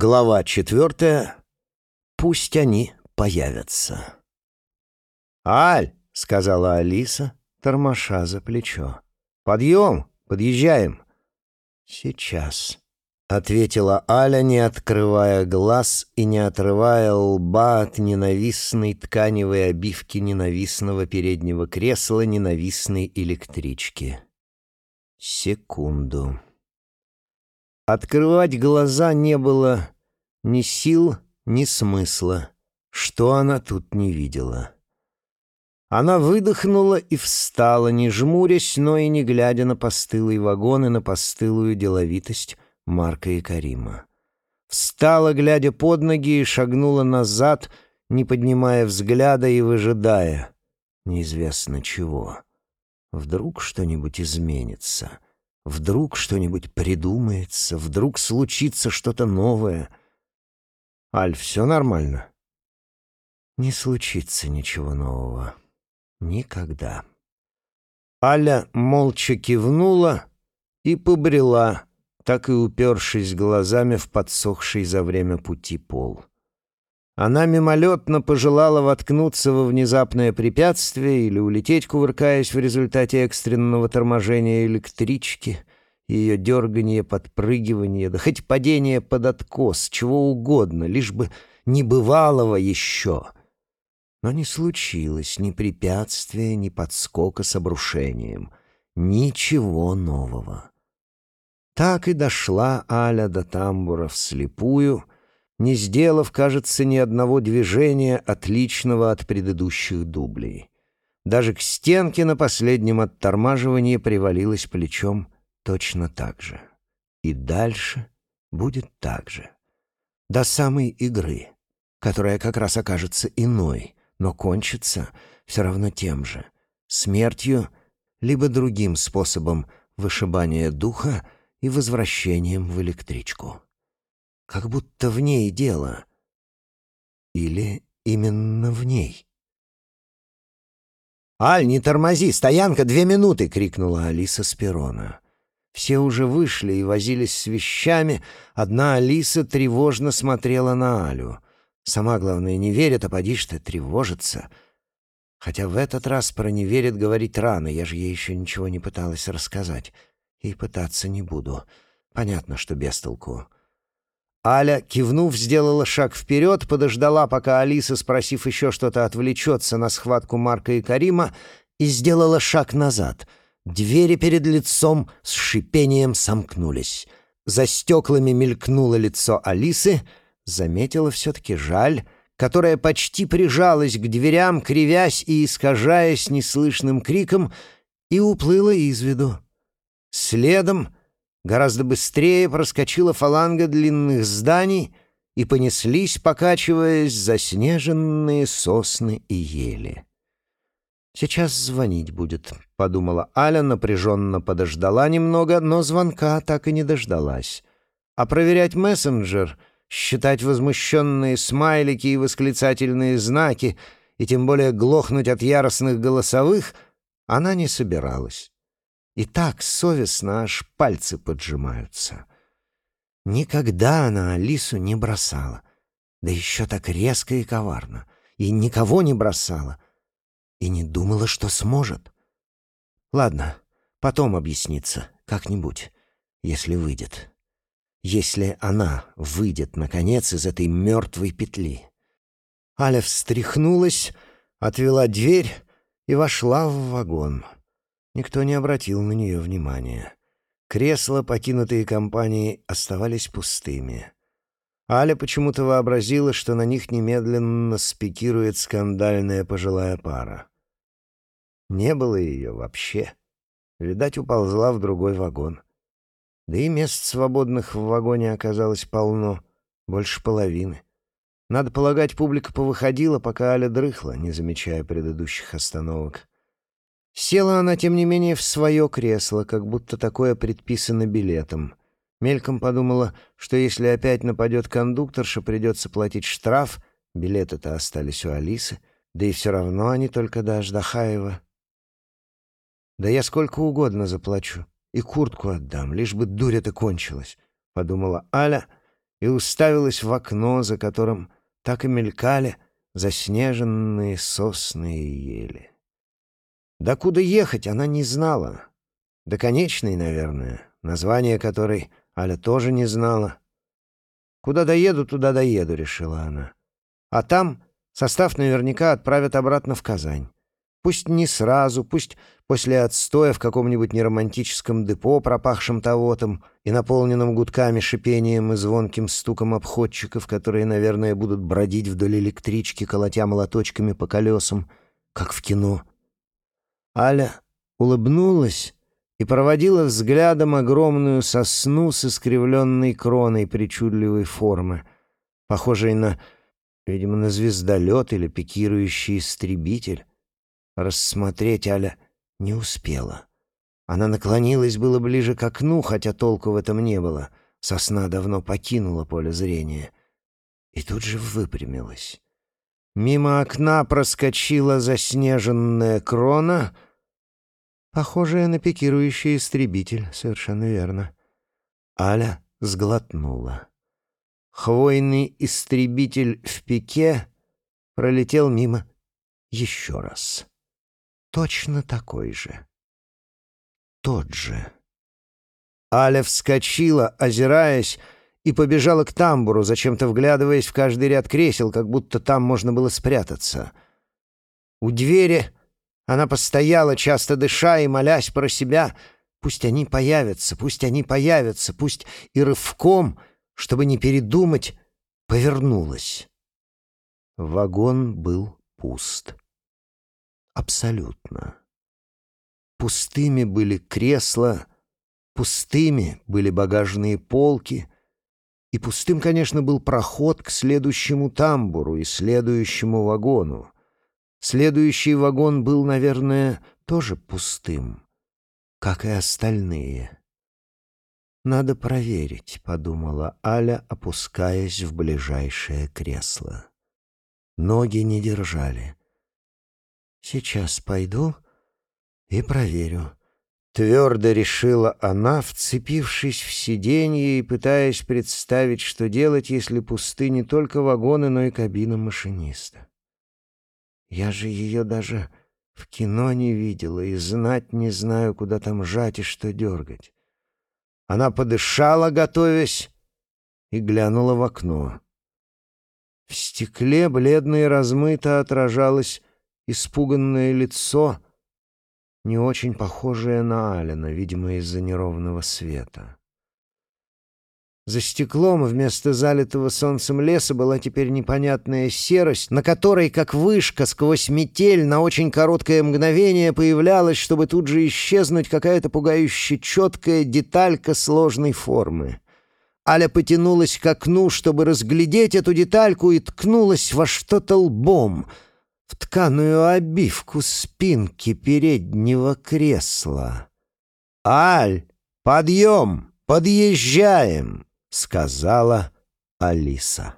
Глава четвертая. Пусть они появятся. «Аль!» — сказала Алиса, тормоша за плечо. «Подъем! Подъезжаем!» «Сейчас», — ответила Аля, не открывая глаз и не отрывая лба от ненавистной тканевой обивки ненавистного переднего кресла ненавистной электрички. Секунду. Открывать глаза не было ни сил, ни смысла. Что она тут не видела? Она выдохнула и встала, не жмурясь, но и не глядя на постылый вагон и на постылую деловитость Марка и Карима. Встала, глядя под ноги, и шагнула назад, не поднимая взгляда и выжидая. Неизвестно чего. Вдруг что-нибудь изменится — Вдруг что-нибудь придумается, вдруг случится что-то новое. Аль, все нормально? Не случится ничего нового. Никогда. Аля молча кивнула и побрела, так и упершись глазами в подсохший за время пути пол. Она мимолетно пожелала воткнуться во внезапное препятствие или улететь, кувыркаясь в результате экстренного торможения электрички, ее дергание, подпрыгивание, да хоть падение под откос, чего угодно, лишь бы не бывалого еще. Но не случилось ни препятствия, ни подскока с обрушением. Ничего нового. Так и дошла Аля до тамбура вслепую — не сделав, кажется, ни одного движения, отличного от предыдущих дублей. Даже к стенке на последнем оттормаживании привалилась плечом точно так же. И дальше будет так же. До самой игры, которая как раз окажется иной, но кончится все равно тем же — смертью либо другим способом вышибания духа и возвращением в электричку. Как будто в ней дело. Или именно в ней. «Аль, не тормози! Стоянка, две минуты!» — крикнула Алиса с перона. Все уже вышли и возились с вещами. Одна Алиса тревожно смотрела на Алю. Сама, главное, не верит, а поди ты, тревожится. Хотя в этот раз про не верит говорить рано, я же ей еще ничего не пыталась рассказать. И пытаться не буду. Понятно, что без толку. Аля, кивнув, сделала шаг вперед, подождала, пока Алиса, спросив еще что-то, отвлечется на схватку Марка и Карима, и сделала шаг назад. Двери перед лицом с шипением сомкнулись. За стеклами мелькнуло лицо Алисы, заметила все-таки жаль, которая почти прижалась к дверям, кривясь и искажаясь неслышным криком, и уплыла из виду. Следом — Гораздо быстрее проскочила фаланга длинных зданий и понеслись, покачиваясь, заснеженные сосны и ели. «Сейчас звонить будет», — подумала Аля, напряженно подождала немного, но звонка так и не дождалась. А проверять мессенджер, считать возмущенные смайлики и восклицательные знаки, и тем более глохнуть от яростных голосовых, она не собиралась. И так совестно аж пальцы поджимаются. Никогда она Алису не бросала. Да еще так резко и коварно. И никого не бросала. И не думала, что сможет. Ладно, потом объяснится, как-нибудь, если выйдет. Если она выйдет, наконец, из этой мертвой петли. Аля встряхнулась, отвела дверь и вошла в вагон. Никто не обратил на нее внимания. Кресла, покинутые компанией, оставались пустыми. Аля почему-то вообразила, что на них немедленно спикирует скандальная пожилая пара. Не было ее вообще. Видать, уползла в другой вагон. Да и мест свободных в вагоне оказалось полно, больше половины. Надо полагать, публика повыходила, пока Аля дрыхла, не замечая предыдущих остановок. Села она, тем не менее, в свое кресло, как будто такое предписано билетом. Мельком подумала, что если опять нападет кондукторша, придется платить штраф, билеты-то остались у Алисы, да и все равно они только до Аждахаева. «Да я сколько угодно заплачу и куртку отдам, лишь бы дурь эта кончилась», — подумала Аля и уставилась в окно, за которым так и мелькали заснеженные сосны и ели. Докуда ехать она не знала. До конечной, наверное, название которой Аля тоже не знала. «Куда доеду, туда доеду», — решила она. «А там состав наверняка отправят обратно в Казань. Пусть не сразу, пусть после отстоя в каком-нибудь неромантическом депо, пропахшем тавотом и наполненном гудками, шипением и звонким стуком обходчиков, которые, наверное, будут бродить вдоль электрички, колотя молоточками по колесам, как в кино. Аля улыбнулась и проводила взглядом огромную сосну с искривленной кроной причудливой формы, похожей на, видимо, на звездолет или пикирующий истребитель. Рассмотреть Аля не успела. Она наклонилась было ближе к окну, хотя толку в этом не было. Сосна давно покинула поле зрения. И тут же выпрямилась. Мимо окна проскочила заснеженная крона, похожая на пикирующий истребитель, совершенно верно. Аля сглотнула. Хвойный истребитель в пике пролетел мимо еще раз точно такой же. Тот же. Аля вскочила, озираясь, и побежала к тамбуру, зачем-то вглядываясь в каждый ряд кресел, как будто там можно было спрятаться. У двери она постояла, часто дыша и молясь про себя, пусть они появятся, пусть они появятся, пусть и рывком, чтобы не передумать, повернулась. Вагон был пуст абсолютно. Пустыми были кресла, пустыми были багажные полки, и пустым, конечно, был проход к следующему тамбуру и следующему вагону. Следующий вагон был, наверное, тоже пустым, как и остальные. «Надо проверить», — подумала Аля, опускаясь в ближайшее кресло. Ноги не держали. Сейчас пойду и проверю. Твердо решила она, вцепившись в сиденье и пытаясь представить, что делать, если пусты не только вагоны, но и кабина машиниста. Я же ее даже в кино не видела и знать не знаю, куда там жать и что дергать. Она подышала, готовясь, и глянула в окно. В стекле бледно и размыто отражалось испуганное лицо, не очень похожее на Алина, видимо, из-за неровного света. За стеклом вместо залитого солнцем леса была теперь непонятная серость, на которой, как вышка, сквозь метель на очень короткое мгновение появлялась, чтобы тут же исчезнуть какая-то пугающе четкая деталька сложной формы. Аля потянулась к окну, чтобы разглядеть эту детальку, и ткнулась во что-то лбом — в тканую обивку спинки переднего кресла. «Аль, подъем, подъезжаем!» — сказала Алиса.